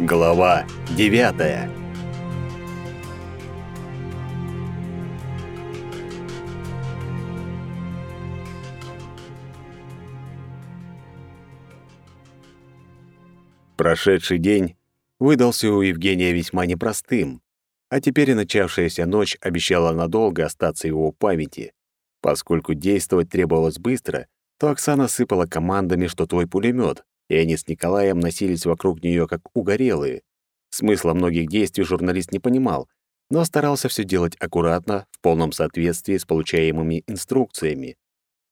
Глава девятая. Прошедший день выдался у Евгения весьма непростым, а теперь и начавшаяся ночь обещала надолго остаться его памяти. Поскольку действовать требовалось быстро, то Оксана сыпала командами, что твой пулемет, и они с Николаем носились вокруг нее как угорелые. Смысла многих действий журналист не понимал, но старался все делать аккуратно, в полном соответствии с получаемыми инструкциями.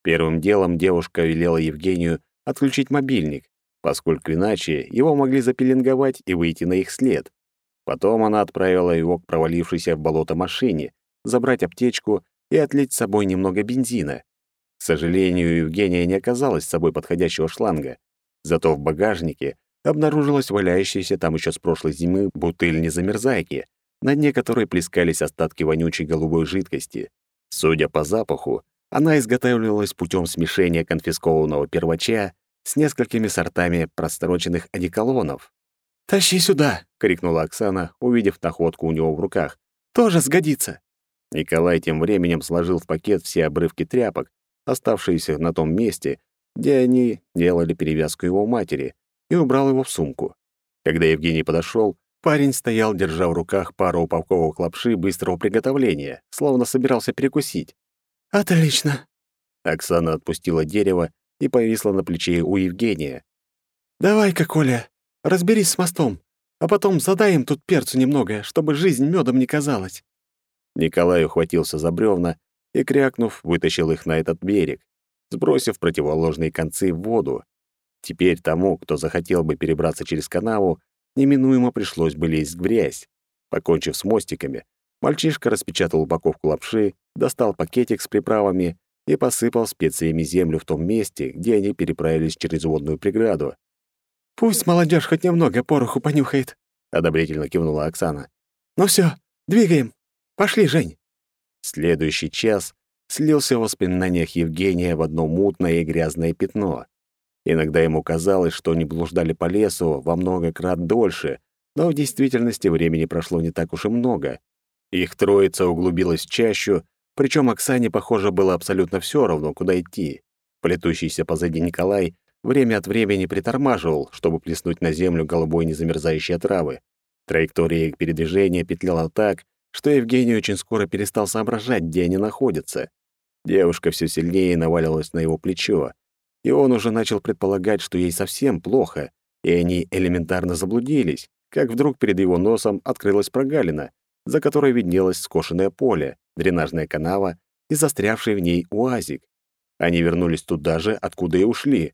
Первым делом девушка велела Евгению отключить мобильник, поскольку иначе его могли запеленговать и выйти на их след. Потом она отправила его к провалившейся в болото машине, забрать аптечку и отлить с собой немного бензина. К сожалению, Евгения не оказалось с собой подходящего шланга. Зато в багажнике обнаружилась валяющаяся там еще с прошлой зимы бутыль незамерзайки, на дне которой плескались остатки вонючей голубой жидкости. Судя по запаху, она изготавливалась путем смешения конфискованного первача с несколькими сортами простроченных одеколонов. «Тащи сюда!» — крикнула Оксана, увидев находку у него в руках. «Тоже сгодится!» Николай тем временем сложил в пакет все обрывки тряпок, оставшиеся на том месте, где они делали перевязку его матери, и убрал его в сумку. Когда Евгений подошел, парень стоял, держа в руках пару упаковок лапши быстрого приготовления, словно собирался перекусить. «Отлично!» Оксана отпустила дерево и повисла на плече у Евгения. «Давай-ка, Коля, разберись с мостом, а потом задай им тут перцу немного, чтобы жизнь медом не казалась». Николай ухватился за бревна и, крякнув, вытащил их на этот берег сбросив противоположные концы в воду. Теперь тому, кто захотел бы перебраться через канаву, неминуемо пришлось бы лезть в грязь. Покончив с мостиками, мальчишка распечатал упаковку лапши, достал пакетик с приправами и посыпал специями землю в том месте, где они переправились через водную преграду. «Пусть молодежь хоть немного пороху понюхает», — одобрительно кивнула Оксана. «Ну все, двигаем. Пошли, Жень». Следующий час слился в воспоминаниях Евгения в одно мутное и грязное пятно. Иногда ему казалось, что они блуждали по лесу во много крат дольше, но в действительности времени прошло не так уж и много. Их троица углубилась в чащу, причем Оксане, похоже, было абсолютно все равно, куда идти. Плетущийся позади Николай время от времени притормаживал, чтобы плеснуть на землю голубой незамерзающей травы. Траектория их передвижения петляла так, что Евгений очень скоро перестал соображать, где они находятся. Девушка все сильнее навалилась на его плечо, и он уже начал предполагать, что ей совсем плохо, и они элементарно заблудились, как вдруг перед его носом открылась прогалина, за которой виднелось скошенное поле, дренажная канава и застрявший в ней уазик. Они вернулись туда же, откуда и ушли.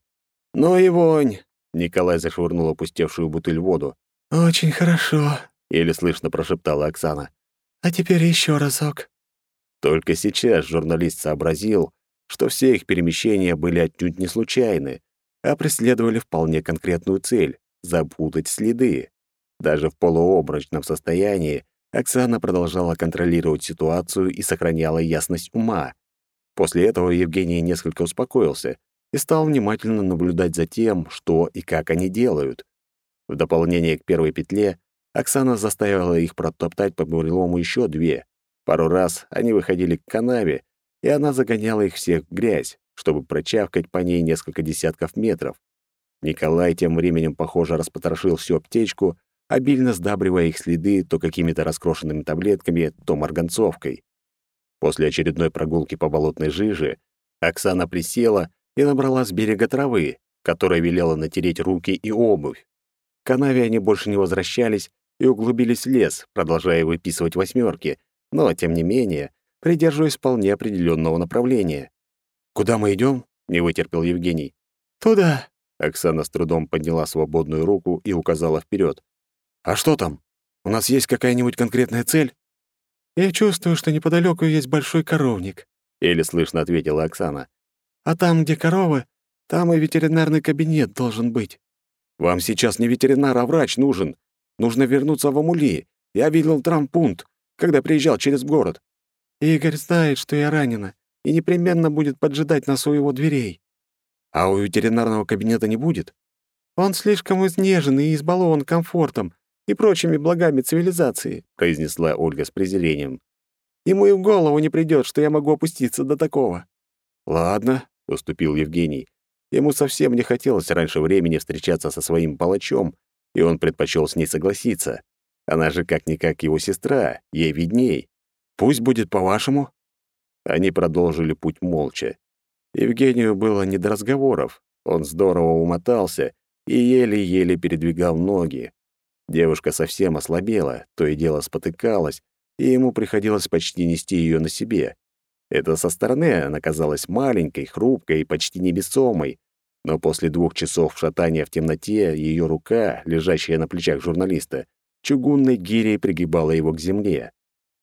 «Ну и вонь!» — Николай зашвырнул опустевшую бутыль воду. «Очень хорошо», — еле слышно прошептала Оксана. «А теперь еще разок». Только сейчас журналист сообразил, что все их перемещения были отнюдь не случайны, а преследовали вполне конкретную цель — запутать следы. Даже в полуобрачном состоянии Оксана продолжала контролировать ситуацию и сохраняла ясность ума. После этого Евгений несколько успокоился и стал внимательно наблюдать за тем, что и как они делают. В дополнение к первой петле Оксана заставила их протоптать по бурелому еще две, Пару раз они выходили к канаве, и она загоняла их всех в грязь, чтобы прочавкать по ней несколько десятков метров. Николай тем временем, похоже, распотрошил всю аптечку, обильно сдабривая их следы то какими-то раскрошенными таблетками, то марганцовкой. После очередной прогулки по болотной жиже Оксана присела и набрала с берега травы, которая велела натереть руки и обувь. К канаве они больше не возвращались и углубились в лес, продолжая выписывать восьмерки, но, тем не менее, придерживаюсь вполне определенного направления. «Куда мы идем? не вытерпел Евгений. «Туда!» — Оксана с трудом подняла свободную руку и указала вперед. «А что там? У нас есть какая-нибудь конкретная цель?» «Я чувствую, что неподалеку есть большой коровник», — еле слышно ответила Оксана. «А там, где коровы, там и ветеринарный кабинет должен быть». «Вам сейчас не ветеринар, а врач нужен. Нужно вернуться в Амули. Я видел травмпункт когда приезжал через город. Игорь знает, что я ранена, и непременно будет поджидать нас у его дверей. А у ветеринарного кабинета не будет? Он слишком изнежен и избалован комфортом, и прочими благами цивилизации», — произнесла Ольга с презрением. «Ему и в голову не придет, что я могу опуститься до такого». «Ладно», — уступил Евгений. Ему совсем не хотелось раньше времени встречаться со своим палачом, и он предпочел с ней согласиться. Она же как-никак его сестра, ей видней. Пусть будет по-вашему. Они продолжили путь молча. Евгению было не до разговоров. Он здорово умотался и еле-еле передвигал ноги. Девушка совсем ослабела, то и дело спотыкалась, и ему приходилось почти нести ее на себе. Это со стороны она казалась маленькой, хрупкой и почти невесомой, но после двух часов шатания в темноте ее рука, лежащая на плечах журналиста, чугунной гирей пригибала его к земле.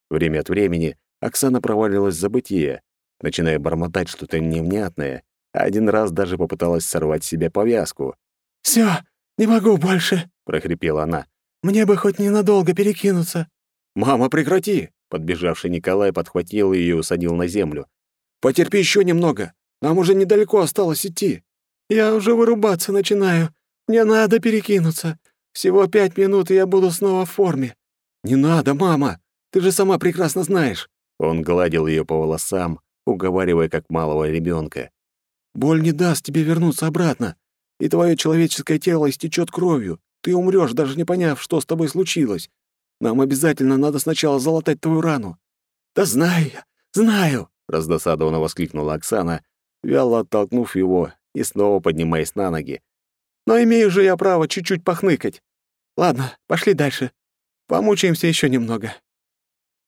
Время от времени Оксана провалилась в забытие, начиная бормотать что-то невнятное, а один раз даже попыталась сорвать с себя повязку. «Всё, не могу больше», — прохрипела она. «Мне бы хоть ненадолго перекинуться». «Мама, прекрати!» — подбежавший Николай подхватил ее и усадил на землю. «Потерпи еще немного, нам уже недалеко осталось идти». «Я уже вырубаться начинаю. Мне надо перекинуться. Всего пять минут, и я буду снова в форме». «Не надо, мама! Ты же сама прекрасно знаешь!» Он гладил ее по волосам, уговаривая как малого ребенка. «Боль не даст тебе вернуться обратно, и твое человеческое тело истечет кровью. Ты умрешь, даже не поняв, что с тобой случилось. Нам обязательно надо сначала залатать твою рану». «Да знаю я, знаю!» — раздосадованно воскликнула Оксана, вяло оттолкнув его и снова поднимаясь на ноги. «Но имею же я право чуть-чуть похныкать. Ладно, пошли дальше. Помучаемся еще немного».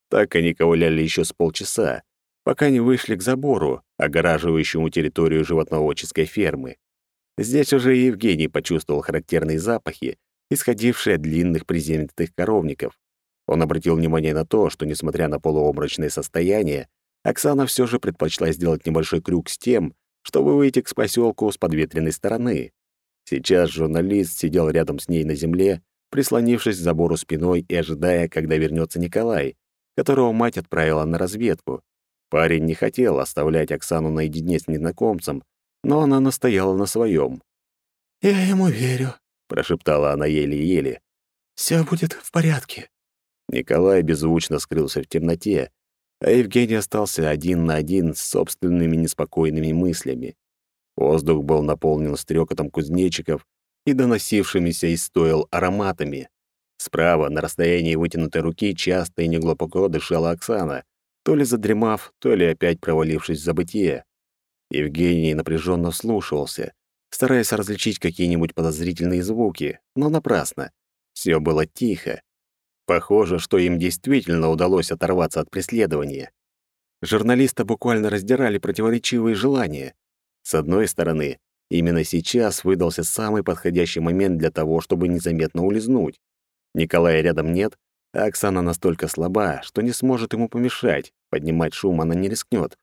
Так они ковыляли еще с полчаса, пока не вышли к забору, огораживающему территорию животноводческой фермы. Здесь уже Евгений почувствовал характерные запахи, исходившие от длинных приземистых коровников. Он обратил внимание на то, что, несмотря на полуобморочное состояние, Оксана все же предпочла сделать небольшой крюк с тем, чтобы выйти к поселку с подветренной стороны. Сейчас журналист сидел рядом с ней на земле, прислонившись к забору спиной и ожидая, когда вернется Николай, которого мать отправила на разведку. Парень не хотел оставлять Оксану наедине с незнакомцем, но она настояла на своем. «Я ему верю», — прошептала она еле-еле. «Всё будет в порядке». Николай беззвучно скрылся в темноте, а Евгений остался один на один с собственными неспокойными мыслями. Воздух был наполнен стрекотом кузнечиков и доносившимися из стоил ароматами. Справа, на расстоянии вытянутой руки, часто и неглубоко дышала Оксана, то ли задремав, то ли опять провалившись в забытие. Евгений напряженно вслушивался, стараясь различить какие-нибудь подозрительные звуки, но напрасно. Все было тихо. Похоже, что им действительно удалось оторваться от преследования. Журналиста буквально раздирали противоречивые желания. С одной стороны, именно сейчас выдался самый подходящий момент для того, чтобы незаметно улизнуть. Николая рядом нет, а Оксана настолько слаба, что не сможет ему помешать, поднимать шум она не рискнет.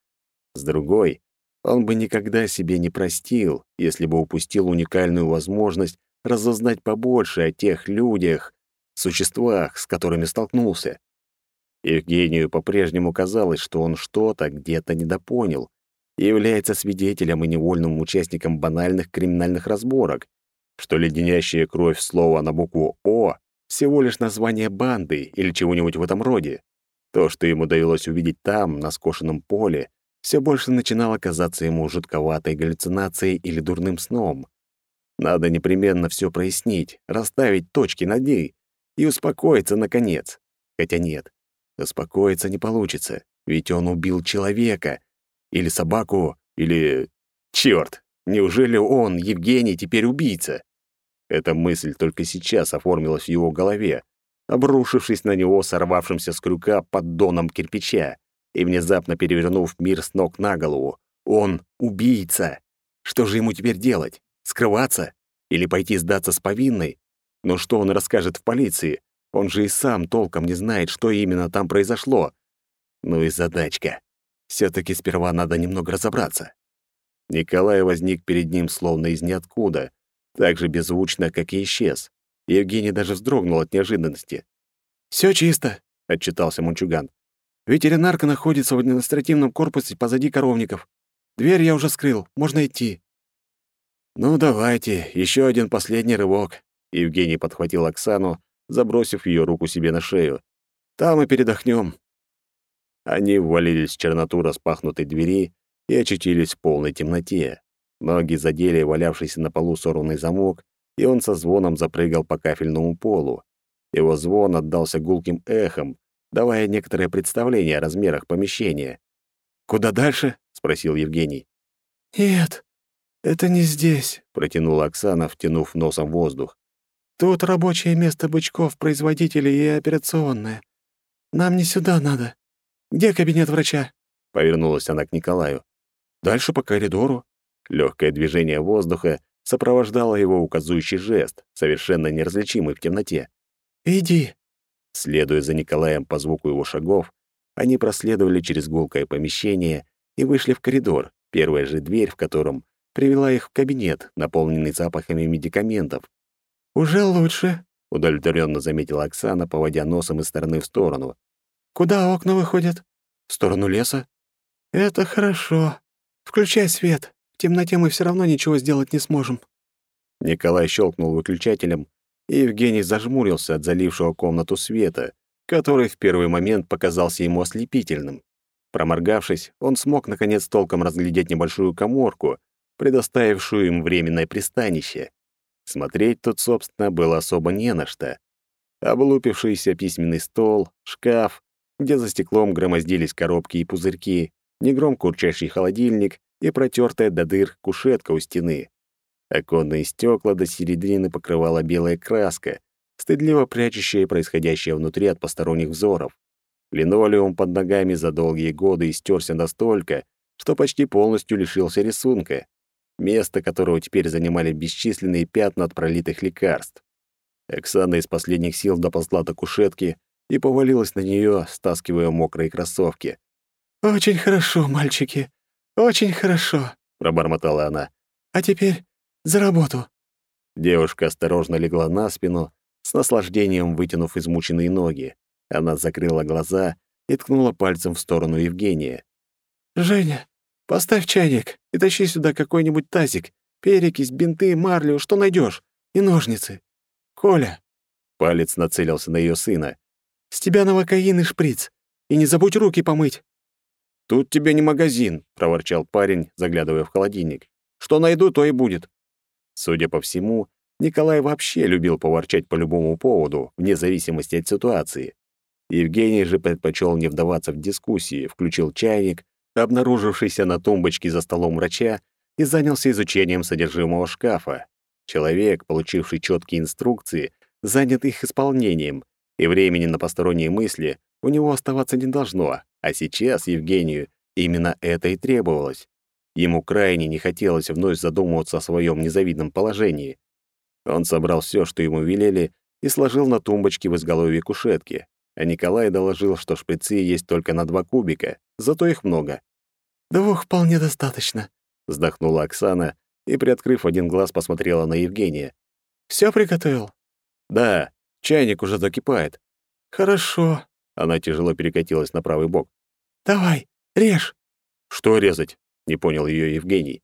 С другой, он бы никогда себе не простил, если бы упустил уникальную возможность разузнать побольше о тех людях, существах, с которыми столкнулся. Евгению по-прежнему казалось, что он что-то где-то недопонял и является свидетелем и невольным участником банальных криминальных разборок, что леденящая кровь слова на букву «О» всего лишь название банды или чего-нибудь в этом роде. То, что ему довелось увидеть там, на скошенном поле, все больше начинало казаться ему жутковатой галлюцинацией или дурным сном. Надо непременно все прояснить, расставить точки над ней, и успокоиться, наконец. Хотя нет, успокоиться не получится, ведь он убил человека. Или собаку, или... Чёрт, неужели он, Евгений, теперь убийца? Эта мысль только сейчас оформилась в его голове, обрушившись на него сорвавшимся с крюка поддоном кирпича и внезапно перевернув мир с ног на голову. Он убийца. Что же ему теперь делать? Скрываться? Или пойти сдаться с повинной? Но что он расскажет в полиции? Он же и сам толком не знает, что именно там произошло. Ну и задачка. все таки сперва надо немного разобраться. Николай возник перед ним словно из ниоткуда, так же беззвучно, как и исчез. Евгений даже вздрогнул от неожиданности. Все чисто», — отчитался Мунчуган. «Ветеринарка находится в административном корпусе позади коровников. Дверь я уже скрыл, можно идти». «Ну, давайте, еще один последний рывок», Евгений подхватил Оксану, забросив ее руку себе на шею. «Там и передохнем. Они ввалились в черноту распахнутой двери и очутились в полной темноте. Ноги задели валявшийся на полу сорванный замок, и он со звоном запрыгал по кафельному полу. Его звон отдался гулким эхом, давая некоторое представление о размерах помещения. «Куда дальше?» — спросил Евгений. «Нет, это не здесь», — протянула Оксана, втянув носом воздух. «Тут рабочее место бычков, производителей и операционное. Нам не сюда надо. Где кабинет врача?» Повернулась она к Николаю. «Дальше по коридору». Легкое движение воздуха сопровождало его указующий жест, совершенно неразличимый в темноте. «Иди». Следуя за Николаем по звуку его шагов, они проследовали через гулкое помещение и вышли в коридор, первая же дверь в котором привела их в кабинет, наполненный запахами медикаментов. «Уже лучше», — удовлетворенно заметила Оксана, поводя носом из стороны в сторону. «Куда окна выходят?» «В сторону леса». «Это хорошо. Включай свет. В темноте мы все равно ничего сделать не сможем». Николай щелкнул выключателем, и Евгений зажмурился от залившего комнату света, который в первый момент показался ему ослепительным. Проморгавшись, он смог наконец толком разглядеть небольшую коморку, предоставившую им временное пристанище. Смотреть тут, собственно, было особо не на что. Облупившийся письменный стол, шкаф, где за стеклом громоздились коробки и пузырьки, негромко урчащий холодильник и протертая до дыр кушетка у стены. Оконные стекла до середины покрывала белая краска, стыдливо прячущая происходящее внутри от посторонних взоров. Линолеум под ногами за долгие годы истерся настолько, что почти полностью лишился рисунка место которого теперь занимали бесчисленные пятна от пролитых лекарств. Оксана из последних сил доползла до кушетки и повалилась на нее, стаскивая мокрые кроссовки. «Очень хорошо, мальчики, очень хорошо», — пробормотала она. «А теперь за работу». Девушка осторожно легла на спину, с наслаждением вытянув измученные ноги. Она закрыла глаза и ткнула пальцем в сторону Евгения. «Женя, Поставь чайник и тащи сюда какой-нибудь тазик, перекись, бинты, марлю, что найдешь, и ножницы. Коля!» Палец нацелился на ее сына. «С тебя новокаин и шприц. И не забудь руки помыть». «Тут тебе не магазин», — проворчал парень, заглядывая в холодильник. «Что найду, то и будет». Судя по всему, Николай вообще любил поворчать по любому поводу, вне зависимости от ситуации. Евгений же предпочел не вдаваться в дискуссии, включил чайник обнаружившийся на тумбочке за столом врача, и занялся изучением содержимого шкафа. Человек, получивший четкие инструкции, занят их исполнением, и времени на посторонние мысли у него оставаться не должно, а сейчас Евгению именно это и требовалось. Ему крайне не хотелось вновь задумываться о своем незавидном положении. Он собрал все, что ему велели, и сложил на тумбочке в изголовье кушетки, а Николай доложил, что шприцы есть только на два кубика, зато их много. «Двух вполне достаточно», — вздохнула Оксана и, приоткрыв один глаз, посмотрела на Евгения. «Всё приготовил?» «Да, чайник уже закипает». «Хорошо». Она тяжело перекатилась на правый бок. «Давай, режь». «Что резать?» — не понял её Евгений.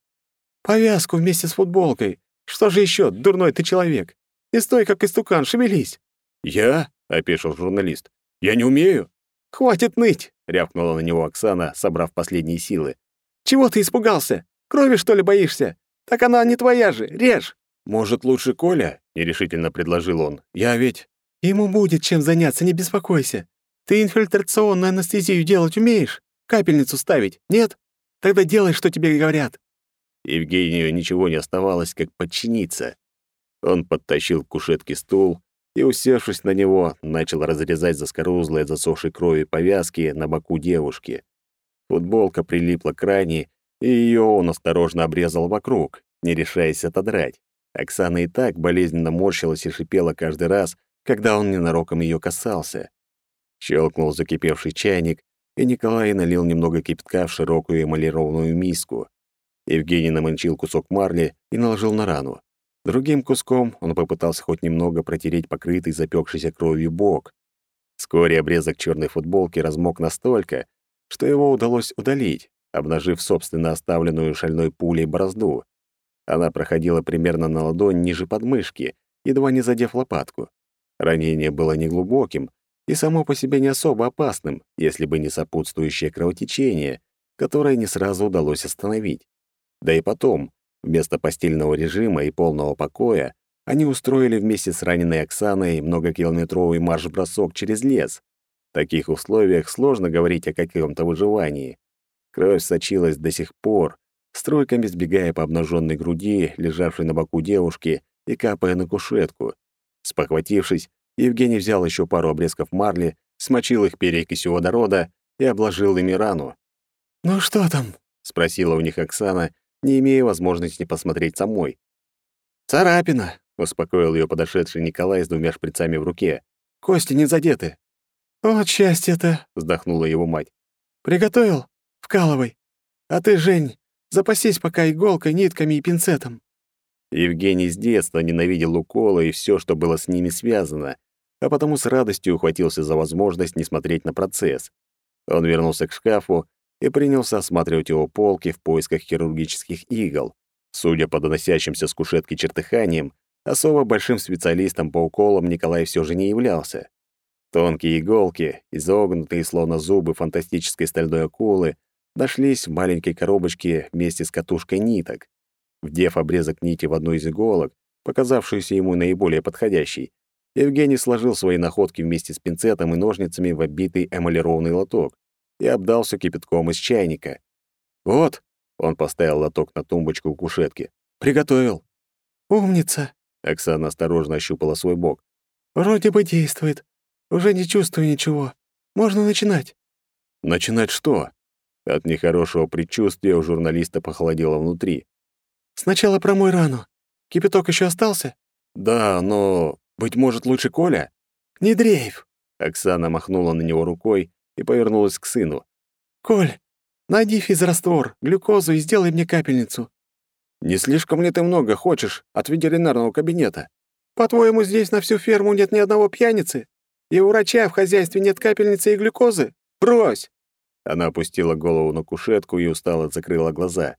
«Повязку вместе с футболкой. Что же ещё, дурной ты человек? И стой, как истукан, шевелись». «Я?» — опешил журналист. «Я не умею». «Хватит ныть!» — рявкнула на него Оксана, собрав последние силы. «Чего ты испугался? Крови, что ли, боишься? Так она не твоя же, режь!» «Может, лучше Коля?» — нерешительно предложил он. «Я ведь...» «Ему будет чем заняться, не беспокойся. Ты инфильтрационную анестезию делать умеешь? Капельницу ставить? Нет? Тогда делай, что тебе говорят». Евгению ничего не оставалось, как подчиниться. Он подтащил к кушетке стул, и, усевшись на него, начал разрезать заскорузлые засохшей крови повязки на боку девушки. Футболка прилипла к ране, и ее он осторожно обрезал вокруг, не решаясь отодрать. Оксана и так болезненно морщилась и шипела каждый раз, когда он ненароком ее касался. Щелкнул закипевший чайник, и Николай налил немного кипятка в широкую эмалированную миску. Евгений намочил кусок марли и наложил на рану. Другим куском он попытался хоть немного протереть покрытый запекшейся кровью бок. Вскоре обрезок черной футболки размок настолько, что его удалось удалить, обнажив собственно оставленную шальной пулей борозду. Она проходила примерно на ладонь ниже подмышки, едва не задев лопатку. Ранение было неглубоким и само по себе не особо опасным, если бы не сопутствующее кровотечение, которое не сразу удалось остановить. Да и потом, вместо постельного режима и полного покоя, они устроили вместе с раненой Оксаной многокилометровый марш-бросок через лес. В таких условиях сложно говорить о каком-то выживании. Кровь сочилась до сих пор, струйками сбегая по обнаженной груди, лежавшей на боку девушки, и капая на кушетку. Спохватившись, Евгений взял еще пару обрезков марли, смочил их перекисью водорода и обложил ими рану. «Ну что там?» — спросила у них Оксана, не имея возможности посмотреть самой. «Царапина», — успокоил ее подошедший Николай с двумя шприцами в руке. «Кости не задеты». «Вот счастье-то», — вздохнула его мать. «Приготовил? Вкалывай. А ты, Жень, запасись пока иголкой, нитками и пинцетом». Евгений с детства ненавидел уколы и все, что было с ними связано, а потому с радостью ухватился за возможность не смотреть на процесс. Он вернулся к шкафу и принялся осматривать его полки в поисках хирургических игл. Судя по доносящимся с кушетки чертыханиям, особо большим специалистом по уколам Николай все же не являлся. Тонкие иголки, изогнутые словно зубы фантастической стальной акулы, нашлись в маленькой коробочке вместе с катушкой ниток. Вдев обрезок нити в одну из иголок, показавшуюся ему наиболее подходящей, Евгений сложил свои находки вместе с пинцетом и ножницами в оббитый эмалированный лоток и обдался кипятком из чайника. «Вот», — он поставил лоток на тумбочку у кушетки, — «приготовил». «Умница», — Оксана осторожно ощупала свой бок. «Вроде бы действует. Уже не чувствую ничего. Можно начинать». «Начинать что?» От нехорошего предчувствия у журналиста похолодело внутри. «Сначала промой рану. Кипяток еще остался?» «Да, но, быть может, лучше Коля?» «Не дрейф!» Оксана махнула на него рукой и повернулась к сыну. «Коль, найди физраствор, глюкозу и сделай мне капельницу». «Не слишком ли ты много хочешь от ветеринарного кабинета?» «По-твоему, здесь на всю ферму нет ни одного пьяницы? И у врача в хозяйстве нет капельницы и глюкозы? Брось!» Она опустила голову на кушетку и устало закрыла глаза.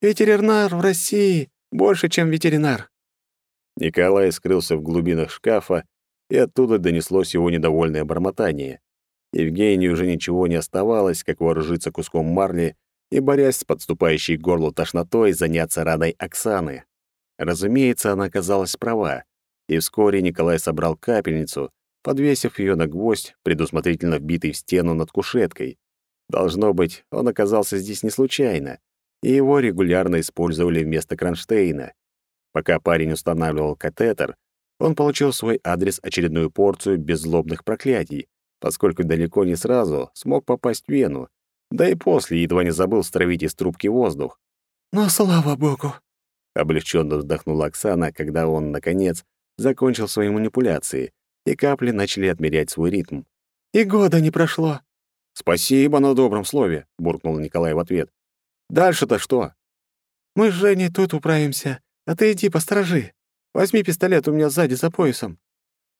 Ветеринар в России больше, чем ветеринар. Николай скрылся в глубинах шкафа, и оттуда донеслось его недовольное бормотание. Евгению уже ничего не оставалось, как вооружиться куском марли и, борясь с подступающей к горлу тошнотой, заняться радой Оксаны. Разумеется, она оказалась права, и вскоре Николай собрал капельницу, подвесив ее на гвоздь, предусмотрительно вбитый в стену над кушеткой. Должно быть, он оказался здесь не случайно и его регулярно использовали вместо кронштейна. Пока парень устанавливал катетер, он получил свой адрес очередную порцию беззлобных проклятий, поскольку далеко не сразу смог попасть в вену, да и после едва не забыл стравить из трубки воздух. «Ну, слава богу!» — облегченно вздохнула Оксана, когда он, наконец, закончил свои манипуляции, и капли начали отмерять свой ритм. «И года не прошло!» «Спасибо на добром слове!» — буркнул Николай в ответ. Дальше-то что? Мы с Женей тут управимся, а ты иди посторожи. Возьми пистолет у меня сзади за поясом.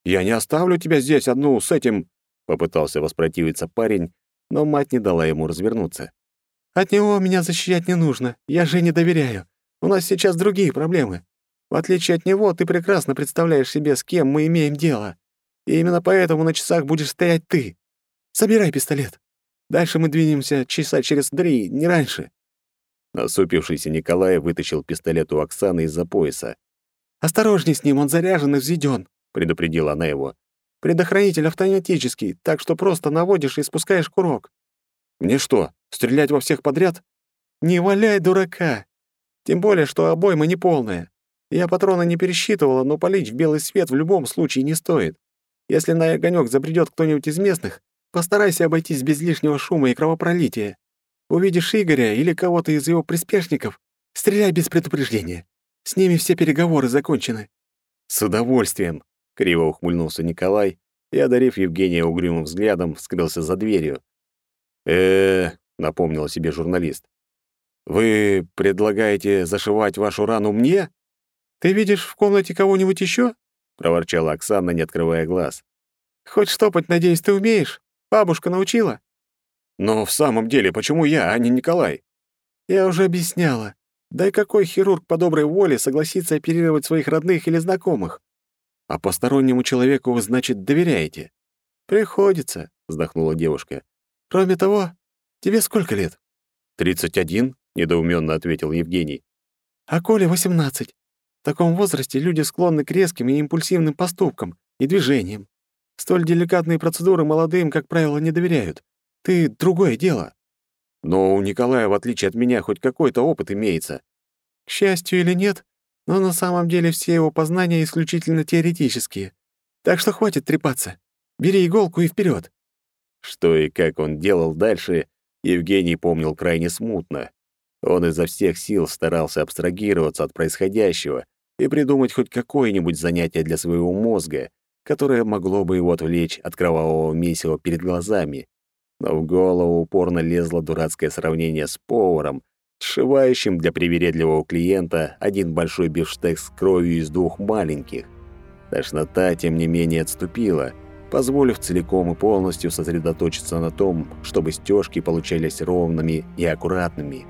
Я не оставлю тебя здесь одну с этим, попытался воспротивиться парень, но мать не дала ему развернуться. От него меня защищать не нужно. Я Жене доверяю. У нас сейчас другие проблемы. В отличие от него, ты прекрасно представляешь себе, с кем мы имеем дело. И именно поэтому на часах будешь стоять ты. Собирай пистолет. Дальше мы двинемся часа через три, не раньше. Насупившийся Николай вытащил пистолет у Оксаны из-за пояса. «Осторожней с ним, он заряжен и взведён», — предупредила она его. «Предохранитель автоматический, так что просто наводишь и спускаешь курок». «Мне что, стрелять во всех подряд?» «Не валяй дурака! Тем более, что обойма неполная. Я патроны не пересчитывала, но полить в белый свет в любом случае не стоит. Если на огонёк забредёт кто-нибудь из местных, постарайся обойтись без лишнего шума и кровопролития. Увидишь Игоря или кого-то из его приспешников, стреляй без предупреждения. С ними все переговоры закончены». «С удовольствием», — криво ухмыльнулся Николай и, одарив Евгения угрюмым взглядом, скрылся за дверью. э напомнил себе журналист. «Вы предлагаете зашивать вашу рану мне?» «Ты видишь в комнате кого-нибудь еще? проворчала Оксана, не открывая глаз. «Хоть штопать, надеюсь, ты умеешь? Бабушка научила?» Но в самом деле, почему я, а не Николай? Я уже объясняла. Да и какой хирург по доброй воле согласится оперировать своих родных или знакомых? А постороннему человеку вы, значит, доверяете? Приходится, вздохнула девушка. Кроме того, тебе сколько лет? «Тридцать один?» — недоуменно ответил Евгений. «А Коле восемнадцать. В таком возрасте люди склонны к резким и импульсивным поступкам и движениям. Столь деликатные процедуры молодым, как правило, не доверяют. Ты — другое дело». «Но у Николая, в отличие от меня, хоть какой-то опыт имеется». «К счастью или нет, но на самом деле все его познания исключительно теоретические. Так что хватит трепаться. Бери иголку и вперед. Что и как он делал дальше, Евгений помнил крайне смутно. Он изо всех сил старался абстрагироваться от происходящего и придумать хоть какое-нибудь занятие для своего мозга, которое могло бы его отвлечь от кровавого месива перед глазами. Но в голову упорно лезло дурацкое сравнение с поваром, сшивающим для привередливого клиента один большой бифштекс с кровью из двух маленьких. Тошнота, тем не менее, отступила — позволив целиком и полностью сосредоточиться на том, чтобы стежки получались ровными и аккуратными.